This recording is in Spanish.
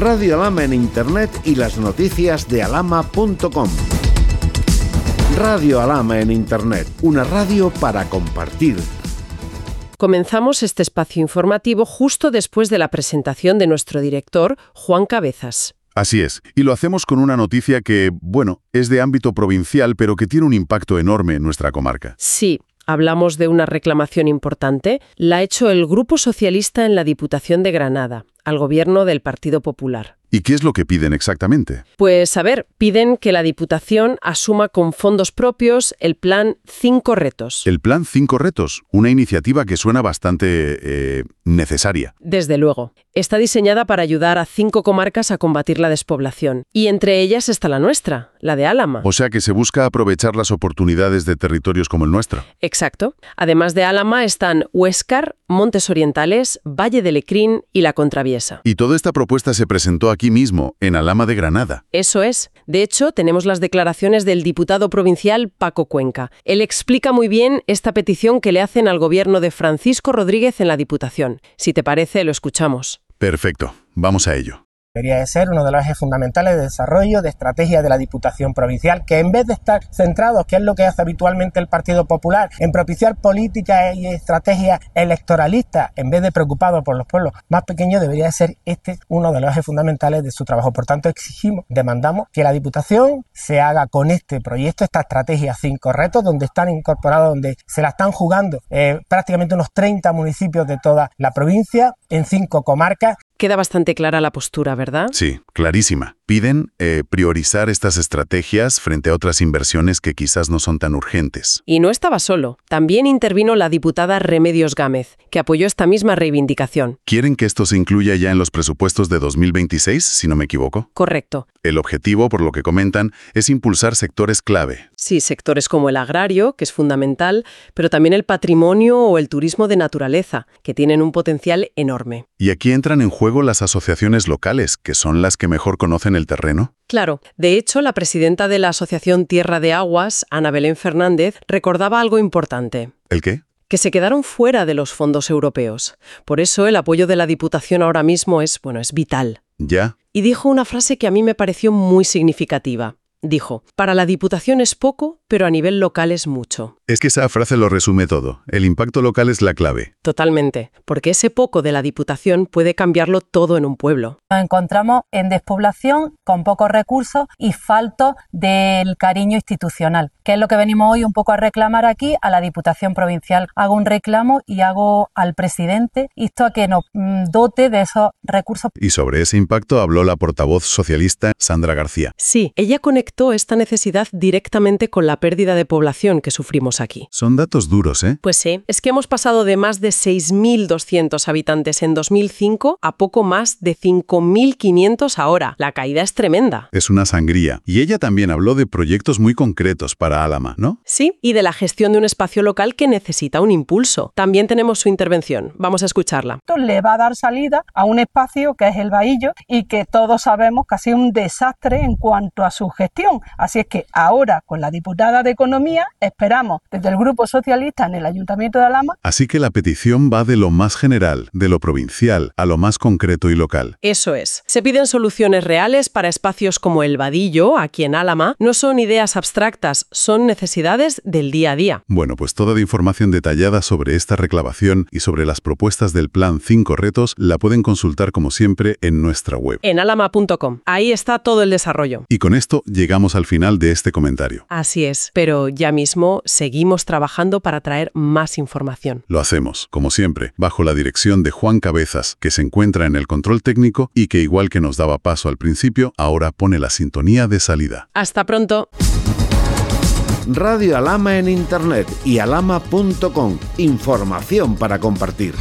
Radio Alama en Internet y las noticias de alama.com. Radio Alama en Internet, una radio para compartir. Comenzamos este espacio informativo justo después de la presentación de nuestro director, Juan Cabezas. Así es, y lo hacemos con una noticia que, bueno, es de ámbito provincial, pero que tiene un impacto enorme en nuestra comarca. Sí, hablamos de una reclamación importante. La ha hecho el Grupo Socialista en la Diputación de Granada, al gobierno del Partido Popular. ¿Y qué es lo que piden exactamente? Pues a ver, piden que la Diputación asuma con fondos propios el plan Cinco Retos. El plan Cinco Retos, una iniciativa que suena bastante eh, necesaria. Desde luego. Está diseñada para ayudar a cinco comarcas a combatir la despoblación. Y entre ellas está la nuestra, la de Álama. O sea que se busca aprovechar las oportunidades de territorios como el nuestro. Exacto. Además de Álama están Huéscar, Montes Orientales, Valle de Lecrín y La Contraviesa. Y toda esta propuesta se presentó aquí mismo, en Alama de Granada. Eso es. De hecho, tenemos las declaraciones del diputado provincial Paco Cuenca. Él explica muy bien esta petición que le hacen al gobierno de Francisco Rodríguez en la Diputación. Si te parece, lo escuchamos. Perfecto. Vamos a ello. Debería de ser uno de los ejes fundamentales de desarrollo, de estrategia de la Diputación Provincial, que en vez de estar centrados, que es lo que hace habitualmente el Partido Popular, en propiciar políticas y estrategias electoralistas, en vez de preocupado por los pueblos más pequeños, debería de ser este uno de los ejes fundamentales de su trabajo. Por tanto, exigimos, demandamos que la Diputación se haga con este proyecto, esta estrategia cinco retos, donde están incorporados, donde se la están jugando eh, prácticamente unos 30 municipios de toda la provincia, en cinco comarcas, Queda bastante clara la postura, ¿verdad? Sí, clarísima. Piden eh, priorizar estas estrategias frente a otras inversiones que quizás no son tan urgentes. Y no estaba solo. También intervino la diputada Remedios Gámez, que apoyó esta misma reivindicación. ¿Quieren que esto se incluya ya en los presupuestos de 2026, si no me equivoco? Correcto. El objetivo, por lo que comentan, es impulsar sectores clave. Sí, sectores como el agrario, que es fundamental, pero también el patrimonio o el turismo de naturaleza, que tienen un potencial enorme. Y aquí entran en juego las asociaciones locales, que son las que mejor conocen el terreno. Claro. De hecho, la presidenta de la Asociación Tierra de Aguas, Ana Belén Fernández, recordaba algo importante. ¿El qué? que se quedaron fuera de los fondos europeos. Por eso el apoyo de la Diputación ahora mismo es, bueno, es vital. Ya. Y dijo una frase que a mí me pareció muy significativa. Dijo, para la Diputación es poco, pero a nivel local es mucho. Es que esa frase lo resume todo. El impacto local es la clave. Totalmente, porque ese poco de la Diputación puede cambiarlo todo en un pueblo. Nos encontramos en despoblación, con pocos recursos y falto del cariño institucional, que es lo que venimos hoy un poco a reclamar aquí a la Diputación Provincial. Hago un reclamo y hago al presidente esto a que nos mm, dote de esos recursos. Y sobre ese impacto habló la portavoz socialista Sandra García. Sí, ella conectó esta necesidad directamente con la pérdida de población que sufrimos aquí. Son datos duros, ¿eh? Pues sí, es que hemos pasado de más de 6.200 habitantes en 2005 a poco más de 5.500 ahora. La caída es tremenda. Es una sangría. Y ella también habló de proyectos muy concretos para Álama, ¿no? Sí, y de la gestión de un espacio local que necesita un impulso. También tenemos su intervención. Vamos a escucharla. Esto le va a dar salida a un espacio que es el Bahillo y que todos sabemos que ha sido un desastre en cuanto a su gestión. Así es que ahora, con la diputada de Economía, esperamos desde el Grupo Socialista en el Ayuntamiento de Alama. Así que la petición va de lo más general, de lo provincial, a lo más concreto y local. Eso es. Se piden soluciones reales para espacios como el Vadillo, aquí en Álama. No son ideas abstractas, son necesidades del día a día. Bueno, pues toda la información detallada sobre esta reclamación y sobre las propuestas del Plan 5 Retos la pueden consultar como siempre en nuestra web. En alama.com. Ahí está todo el desarrollo. Y con esto llegamos al final de este comentario. Así es, pero ya mismo seguimos trabajando para traer más información. Lo hacemos, como siempre, bajo la dirección de Juan Cabezas, que se encuentra en el control técnico y que igual que nos daba paso al principio, ahora pone la sintonía de salida. Hasta pronto. Radio Alama en Internet y alama.com. Información para compartir.